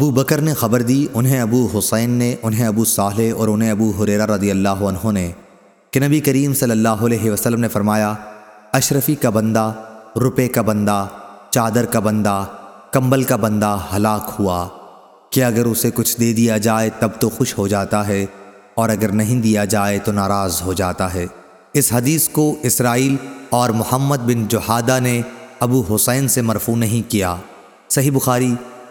ابو بکر نے خبر دی، انہیں ابو حسین نے، انہیں ابو صالح اور انہیں ابو حریرہ رضی اللہ عنہ نے کہ نبی کریم صلی اللہ علیہ وسلم نے فرمایا، اشرفی کا بندہ، روپے کا بندہ، چادر کا بندہ، کمبل کا بندہ ہلاک ہوا۔ کہ اگر اسے کچھ دے دیا جائے تب تو خوش ہو جاتا ہے، اور اگر نہیں دیا جائے تو ناراض ہو جاتا ہے۔ اس حدیث کو اسرائیل اور محمد بن جوہادہ نے ابو حسین سے مرفوع نہیں کیا۔ صحیح بخاری